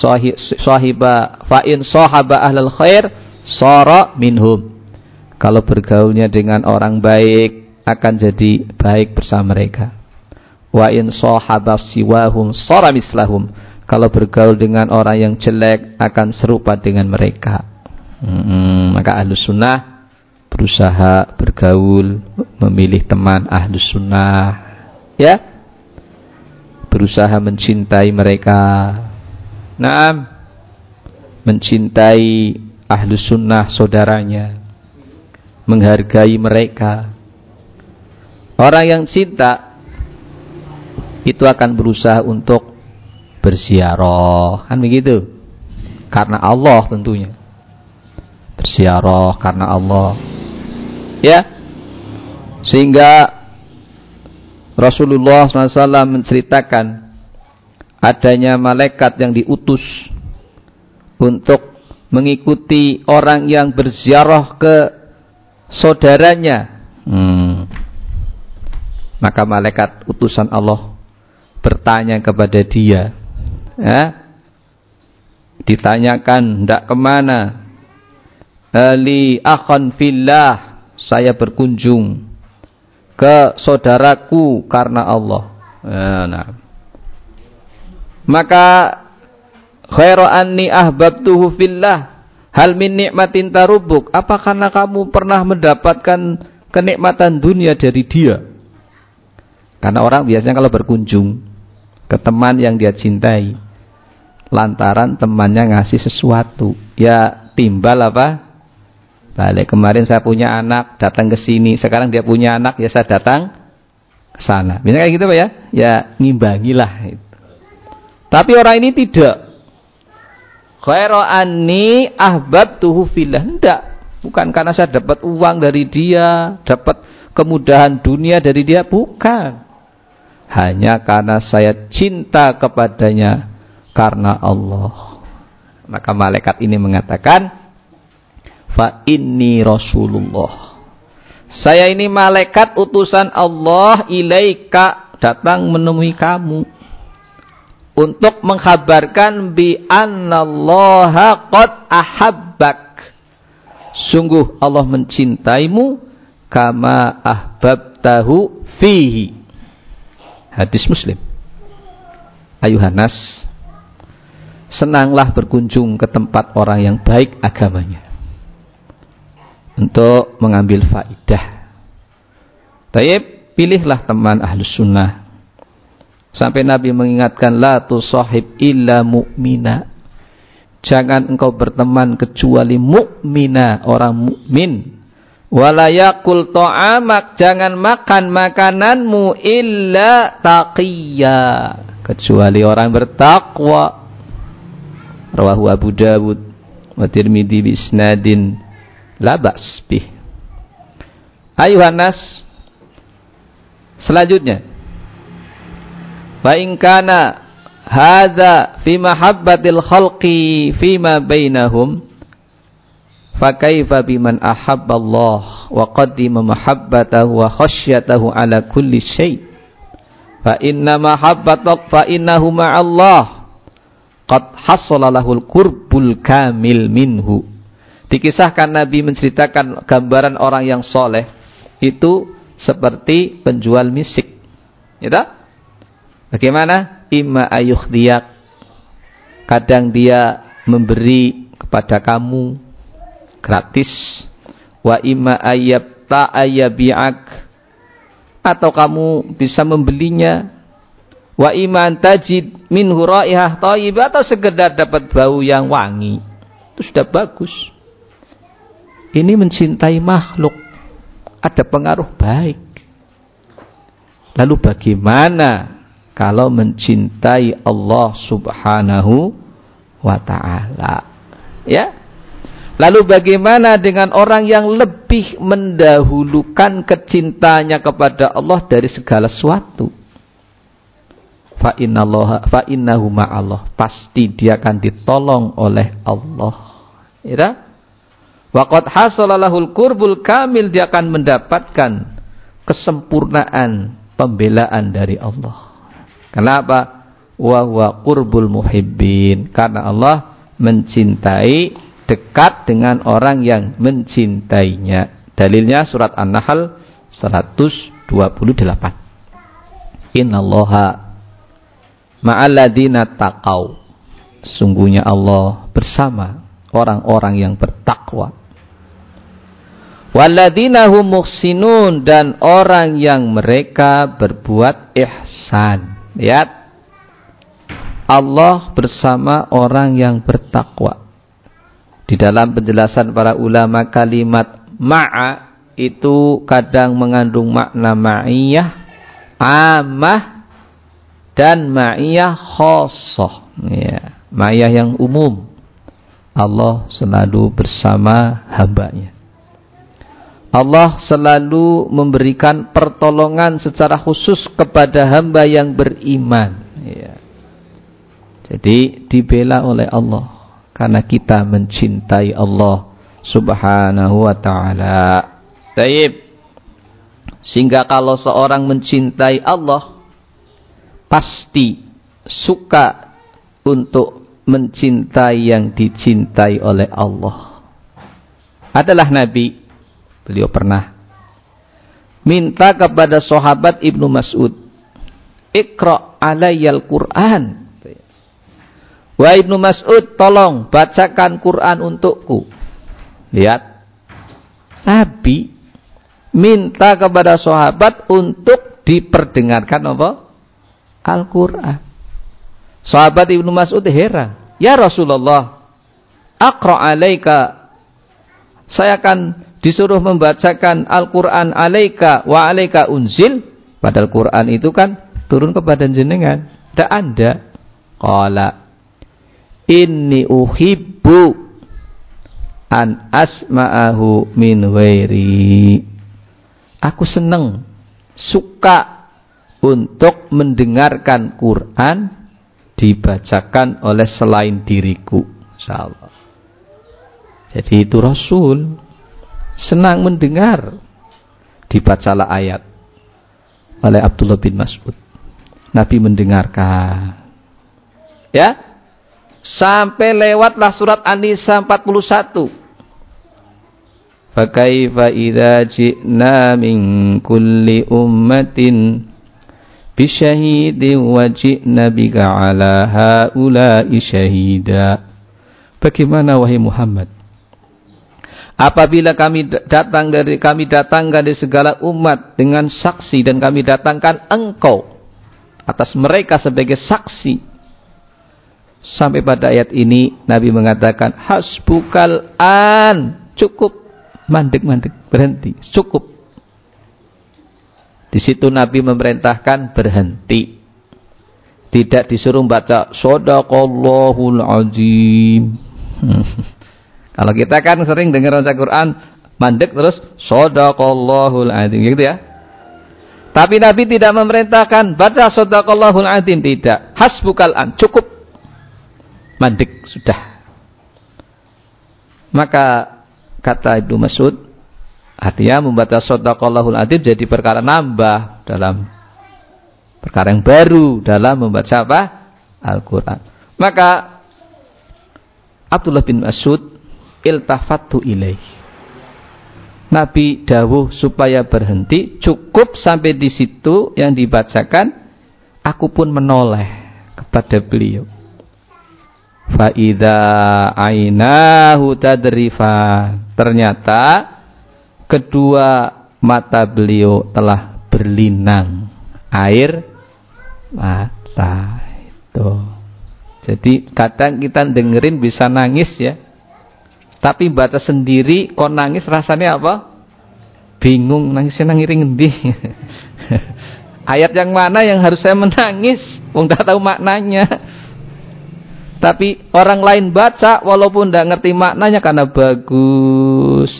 sahiba fa'in sahaba ahlal khair sara minhum. Kalau bergaulnya dengan orang baik akan jadi baik bersama mereka. Wa in siwahum sara mislahum. Kalau bergaul dengan orang yang jelek akan serupa dengan mereka. Hmm, maka ahlus sunnah berusaha bergaul, memilih teman ahlus sunnah. Ya, berusaha mencintai mereka, Naam mencintai ahlu sunnah saudaranya, menghargai mereka. Orang yang cinta itu akan berusaha untuk bersiaroh, kan begitu? Karena Allah tentunya. Bersiaroh karena Allah. Ya, sehingga Rasulullah SAW menceritakan adanya malaikat yang diutus untuk mengikuti orang yang berziarah ke saudaranya. Maka malaikat utusan Allah bertanya kepada dia. Ya, ditanyakan, hendak ke mana? Ali akhan fillah, saya berkunjung ke saudaraku karena Allah. Ya, nah maka khairu anni ahbabtuhu fillah hal min nikmatin tarubuk apa karena kamu pernah mendapatkan kenikmatan dunia dari dia karena orang biasanya kalau berkunjung ke teman yang dia cintai lantaran temannya ngasih sesuatu ya timbal apa balik kemarin saya punya anak datang ke sini sekarang dia punya anak ya saya datang ke sana misalnya kayak gitu pak ya ya ngimbangilah tapi orang ini tidak. Khairu anni ahbabtuhu fillah. Tidak. Bukan karena saya dapat uang dari dia, dapat kemudahan dunia dari dia, bukan. Hanya karena saya cinta kepadanya karena Allah. Maka malaikat ini mengatakan, "Fa inni Rasulullah." Saya ini malaikat utusan Allah ilaika datang menemui kamu untuk menghabarkan bi annallaha qad ahabbak. Sungguh Allah mencintaimu kama ahbabtahu fihi. Hadis Muslim. Ayuhanas, senanglah berkunjung ke tempat orang yang baik agamanya untuk mengambil faidah. Taib, pilihlah teman ahlus sunnah Sampai Nabi mengingatkan la tusahib illa mu'mina. Jangan engkau berteman kecuali mukmina, orang mukmin. Wala yakul ta'amak, jangan makan makananmu illa taqiyya, kecuali orang bertakwa. Rawahu Abu Dawud wa Tirmidzi bi isnadin la ba's bih. Ayuhan nas. Selanjutnya fa in kana hadza fi mahabbatil khalqi fima bainahum fa kaifa biman ahabba Allah wa qaddima mahabbatahu wa khasyatahu ala kulli syai. Fa inna mahabbata fa innahu ma'allah. Qad hasala lahul qurbul kamil minhu. Dikisahkan Nabi menceritakan gambaran orang yang soleh itu seperti penjual misik. Ya Bagaimana? Imma diak. Kadang dia memberi kepada kamu gratis. Wa imma ayab ta'ayabi'ak. Atau kamu bisa membelinya. Wa iman tajid min huraihah tayyibah atau sekedar dapat bau yang wangi. Itu sudah bagus. Ini mencintai makhluk. Ada pengaruh baik. Lalu bagaimana kalau mencintai Allah Subhanahu wa taala. Ya. Lalu bagaimana dengan orang yang lebih mendahulukan kecintanya kepada Allah dari segala sesuatu? Fa ma'allah. Pasti dia akan ditolong oleh Allah. Ya? Waqad hasalalahul kurbul kamil dia akan mendapatkan kesempurnaan pembelaan dari Allah. Kenapa? Wa huwa qurbul muhibbin. Karena Allah mencintai dekat dengan orang yang mencintainya. Dalilnya surat An-Nahl 128. Innallaha ma'alladina taqau. Sungguhnya Allah bersama orang-orang yang bertakwa. Walladina hum muhsinun dan orang yang mereka berbuat ihsan. Lihat. Allah bersama orang yang bertakwa. Di dalam penjelasan para ulama kalimat ma'a itu kadang mengandung makna ma'iyah, amah, dan ma'iyah khosoh. Ya, ma'iyah yang umum. Allah selalu bersama hambanya. Allah selalu memberikan pertolongan secara khusus kepada hamba yang beriman. Ya. Jadi dibela oleh Allah karena kita mencintai Allah Subhanahu wa taala. Baik. Sehingga kalau seorang mencintai Allah pasti suka untuk mencintai yang dicintai oleh Allah. Adalah Nabi beliau pernah minta kepada sahabat Ibnu Mas'ud, "Iqra alayyal Qur'an." Wahai Ibnu Mas'ud, tolong bacakan Quran untukku. Lihat. Nabi minta kepada sahabat untuk diperdengarkan apa? Al-Quran. Sahabat Ibnu Mas'ud heran. Ya Rasulullah, akra alaika. Saya akan disuruh membacakan Al-Quran alaika wa alaika unzil. Padahal Quran itu kan turun kepada jenengan. Tidak ada. Qala inni uhibbu an asma'ahu min wairi aku senang suka untuk mendengarkan Quran dibacakan oleh selain diriku insyaallah. Jadi itu Rasul senang mendengar dibacalah ayat oleh Abdullah bin Mas'ud. Nabi mendengarkan. Ya sampai lewatlah surat An-Nisa 41. Fakaifa idza ji'na min kulli ummatin bisyahidin wa ji'na bika ala haula'i syahida. Bagaimana wahai Muhammad? Apabila kami datang dari kami datangkan dari segala umat dengan saksi dan kami datangkan engkau atas mereka sebagai saksi Sampai pada ayat ini Nabi mengatakan hasbukal an cukup mandek-mandek berhenti cukup. Di situ Nabi memerintahkan berhenti. Tidak disuruh baca sodaqallahul azim. Kalau kita kan sering dengar baca Quran mandek terus sodaqallahul azim gitu ya. Tapi Nabi tidak memerintahkan baca sodaqallahul azim tidak. Hasbukal an cukup mandek sudah. Maka kata Ibnu Mas'ud, artinya membaca sadaqallahul adib jadi perkara nambah dalam perkara yang baru dalam membaca apa? Al-Qur'an. Maka Abdullah bin Mas'ud iltafatu ilaih. Nabi dawuh supaya berhenti, cukup sampai di situ yang dibacakan, aku pun menoleh kepada beliau faida ainahu tadrifa. Ternyata kedua mata beliau telah berlinang. Air mata itu. Jadi kadang kita dengerin bisa nangis ya. Tapi baca sendiri kok nangis rasanya apa? Bingung nangisnya nangis ngendi. Ayat yang mana yang harus saya menangis? Wong tahu maknanya Tapi orang lain baca walaupun tidak ngerti maknanya karena bagus.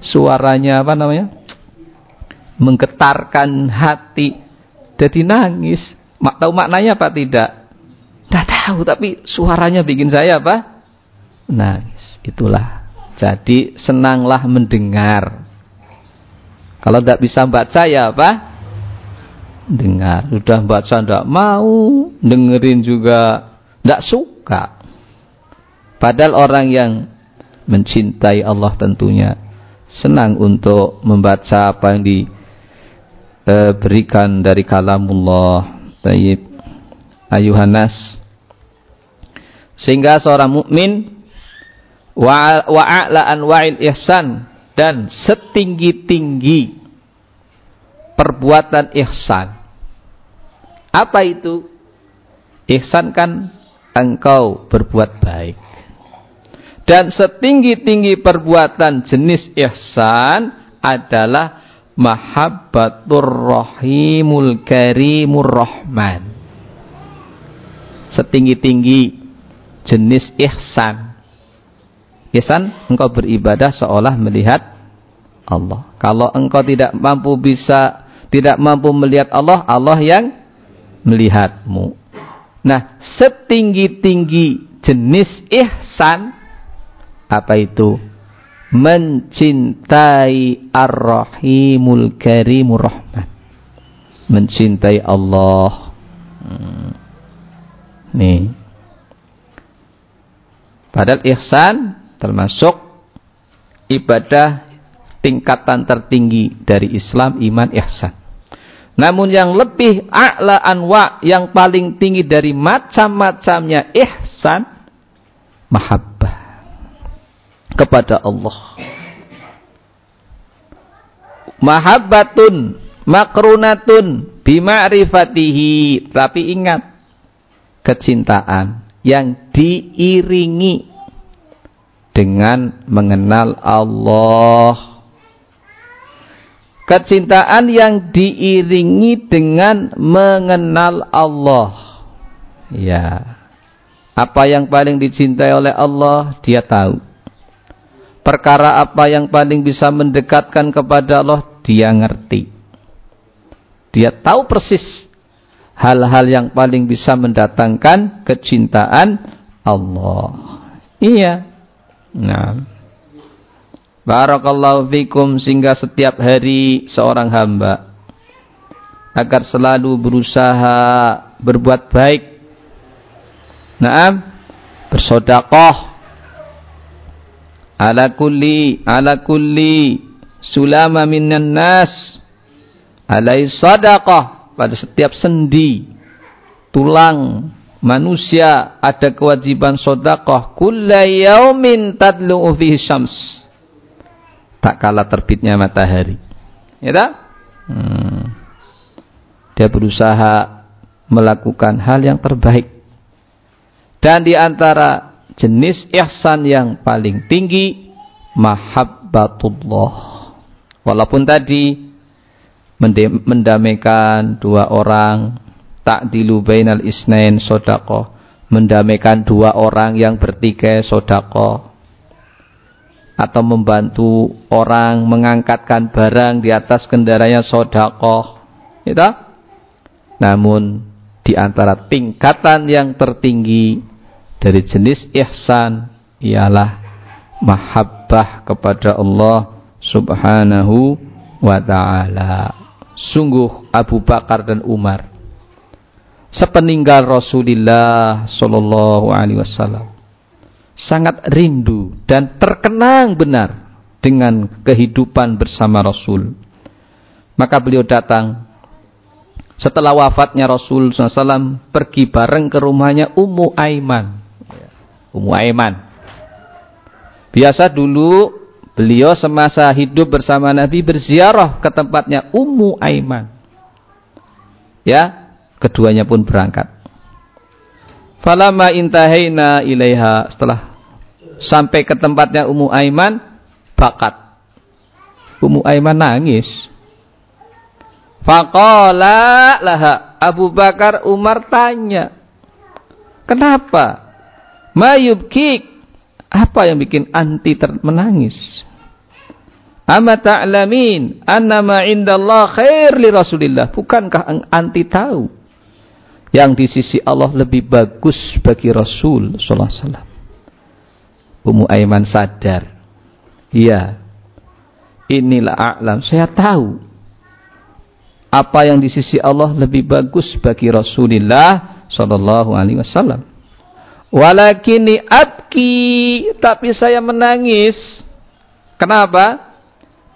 Suaranya apa namanya? Menggetarkan hati. Jadi nangis. Mak tahu maknanya apa tidak? Tidak tahu tapi suaranya bikin saya apa? Nangis. Itulah. Jadi senanglah mendengar. Kalau tidak bisa baca ya apa? Dengar. Sudah baca tidak mau. Dengerin juga tidak suka. Padahal orang yang mencintai Allah tentunya senang untuk membaca apa yang diberikan dari kalamullah. Tayyib. Ayuhanas. Sehingga seorang mukmin wa'ala anwa'il ihsan dan setinggi-tinggi perbuatan ihsan. Apa itu? Ihsan kan engkau berbuat baik. Dan setinggi-tinggi perbuatan jenis ihsan adalah mahabbatur rahimul karimur rahman. Setinggi-tinggi jenis ihsan. Ihsan engkau beribadah seolah melihat Allah. Kalau engkau tidak mampu bisa tidak mampu melihat Allah, Allah yang melihatmu. Nah, setinggi-tinggi jenis ihsan apa itu? Mencintai Ar-Rahimul Karimur Rahman. Mencintai Allah. Hmm. Nih. Padahal ihsan termasuk ibadah tingkatan tertinggi dari Islam, iman, ihsan. Namun yang lebih a'la anwa, yang paling tinggi dari macam-macamnya ihsan, mahabbah kepada Allah. Mahabbatun makrunatun bima'rifatihi. Tapi ingat, kecintaan yang diiringi dengan mengenal Allah. Kecintaan yang diiringi dengan mengenal Allah. Ya. Apa yang paling dicintai oleh Allah, dia tahu. Perkara apa yang paling bisa mendekatkan kepada Allah, dia ngerti. Dia tahu persis hal-hal yang paling bisa mendatangkan kecintaan Allah. Iya. Nah. Barakallahu fikum sehingga setiap hari seorang hamba agar selalu berusaha berbuat baik. Naam, bersodakoh. Ala kulli ala kulli sulama minan nas alai sadaqah pada setiap sendi tulang manusia ada kewajiban sodakoh kulla yaumin tadlu'u fihi syams tak kalah terbitnya matahari. Ya tak? Hmm. dia berusaha melakukan hal yang terbaik. Dan di antara jenis ihsan yang paling tinggi mahabbatullah. Walaupun tadi mendamaikan dua orang ta'dilu bainal isnain sodako mendamaikan dua orang yang bertikai sodako atau membantu orang mengangkatkan barang di atas kendaraannya sodako itu namun di antara tingkatan yang tertinggi dari jenis ihsan ialah mahabbah kepada Allah subhanahu wa ta'ala. Sungguh Abu Bakar dan Umar sepeninggal Rasulullah Shallallahu Alaihi Wasallam sangat rindu dan terkenang benar dengan kehidupan bersama Rasul. Maka beliau datang setelah wafatnya Rasul SAW pergi bareng ke rumahnya Ummu Aiman. Ummu Aiman. Biasa dulu beliau semasa hidup bersama Nabi berziarah ke tempatnya Ummu Aiman. Ya, keduanya pun berangkat. Falama intahaina ilaiha setelah sampai ke tempatnya Ummu Aiman bakat. Ummu Aiman nangis. Faqala laha Abu Bakar Umar tanya. Kenapa? Mayubkik. Apa yang bikin anti menangis? Ama ta'lamin annama indallah khair li Rasulillah. Bukankah anti tahu yang di sisi Allah lebih bagus bagi Rasul sallallahu alaihi wasallam? Ummu Aiman sadar. Iya. Inilah a'lam. Saya tahu apa yang di sisi Allah lebih bagus bagi Rasulullah sallallahu alaihi wasallam. Walakini abki tapi saya menangis. Kenapa?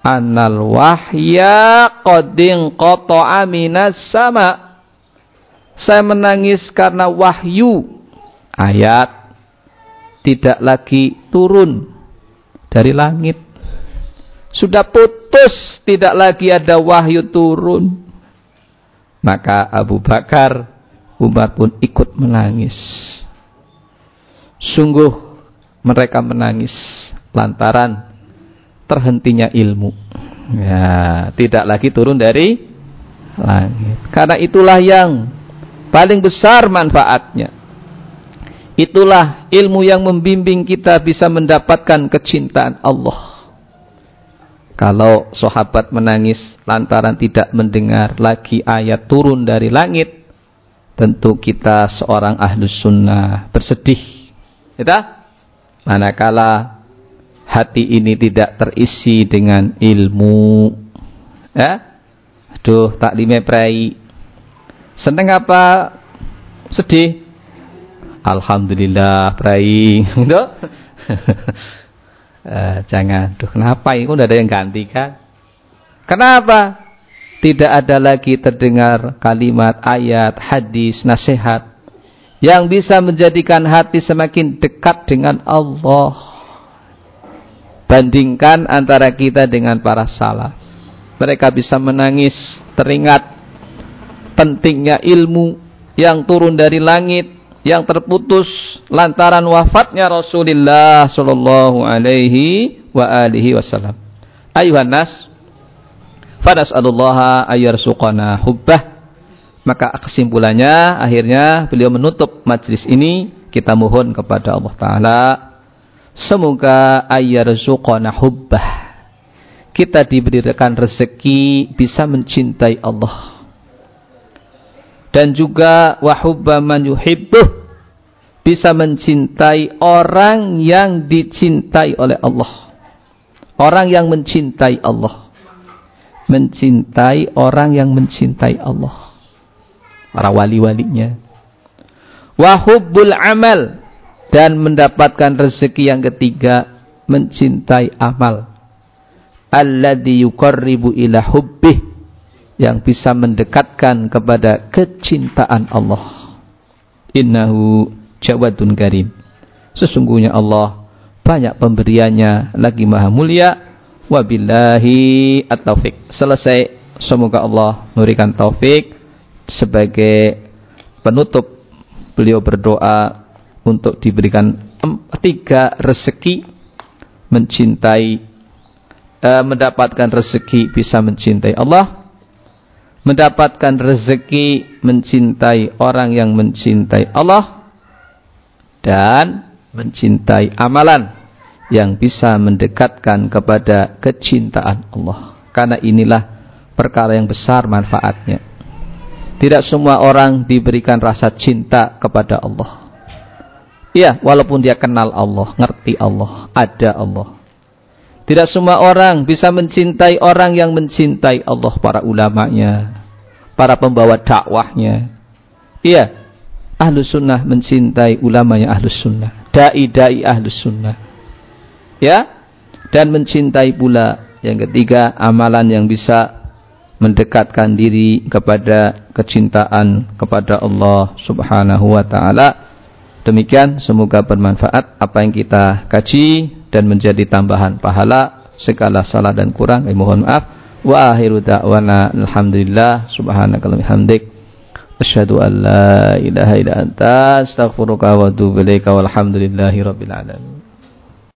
Anal wahya qadin qata'a minas sama. Saya menangis karena wahyu ayat tidak lagi turun dari langit. Sudah putus, tidak lagi ada wahyu turun. Maka Abu Bakar, Umar pun ikut menangis. Sungguh mereka menangis lantaran terhentinya ilmu. Ya, tidak lagi turun dari langit. Karena itulah yang paling besar manfaatnya. Itulah ilmu yang membimbing kita bisa mendapatkan kecintaan Allah. Kalau sahabat menangis lantaran tidak mendengar lagi ayat turun dari langit, tentu kita seorang ahlus sunnah bersedih. Ya Manakala hati ini tidak terisi dengan ilmu. Ya? Aduh, tak dimeprai. Seneng apa? Sedih? Alhamdulillah, prai. Eh, jangan, duh kenapa ini udah ada yang ganti kan? Kenapa? Tidak ada lagi terdengar kalimat, ayat, hadis, nasihat yang bisa menjadikan hati semakin dekat dengan Allah. Bandingkan antara kita dengan para salaf. Mereka bisa menangis, teringat pentingnya ilmu yang turun dari langit yang terputus lantaran wafatnya Rasulullah sallallahu alaihi wa alihi wasallam. Ayuhan nas, fadas'alullaha ayyarsuqana hubbah. Maka kesimpulannya akhirnya beliau menutup majlis ini kita mohon kepada Allah taala semoga ayyarsuqana hubbah. Kita diberikan rezeki bisa mencintai Allah dan juga wahubba man yuhibbuh bisa mencintai orang yang dicintai oleh Allah. Orang yang mencintai Allah. Mencintai orang yang mencintai Allah. Para wali-walinya. Wahubbul amal. Dan mendapatkan rezeki yang ketiga. Mencintai amal. Alladhi yukarribu ila hubbih yang bisa mendekatkan kepada kecintaan Allah. Innahu jawadun karim. Sesungguhnya Allah banyak pemberiannya lagi maha mulia. Wabillahi at-taufik. Selesai. Semoga Allah memberikan taufik sebagai penutup beliau berdoa untuk diberikan tiga rezeki mencintai uh, mendapatkan rezeki bisa mencintai Allah mendapatkan rezeki mencintai orang yang mencintai Allah dan mencintai amalan yang bisa mendekatkan kepada kecintaan Allah. Karena inilah perkara yang besar manfaatnya. Tidak semua orang diberikan rasa cinta kepada Allah. Iya, walaupun dia kenal Allah, ngerti Allah, ada Allah. Tidak semua orang bisa mencintai orang yang mencintai Allah para ulamanya, para pembawa dakwahnya. Iya, ahlus sunnah mencintai ulamanya ahlus sunnah, dai-dai ahlus sunnah. Ya, dan mencintai pula yang ketiga amalan yang bisa mendekatkan diri kepada kecintaan kepada Allah Subhanahu wa taala. Demikian semoga bermanfaat apa yang kita kaji dan menjadi tambahan pahala segala salah dan kurang eh, mohon maaf. Wa akhiru da'wana alhamdulillah subhanakallahumma hamdik asyhadu an la ilaha illa anta astaghfiruka wa atubu ilaika walhamdulillahi rabbil alamin